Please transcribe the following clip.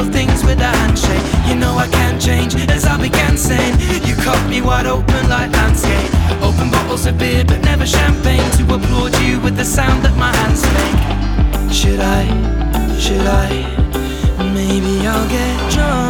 I things with a handshake. You know I can't change as I began saying. You cut me wide open like landscape. Open bottles of beer, but never champagne to applaud you with the sound that my hands make. Should I? Should I? Maybe I'll get drunk